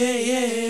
yeah, yeah.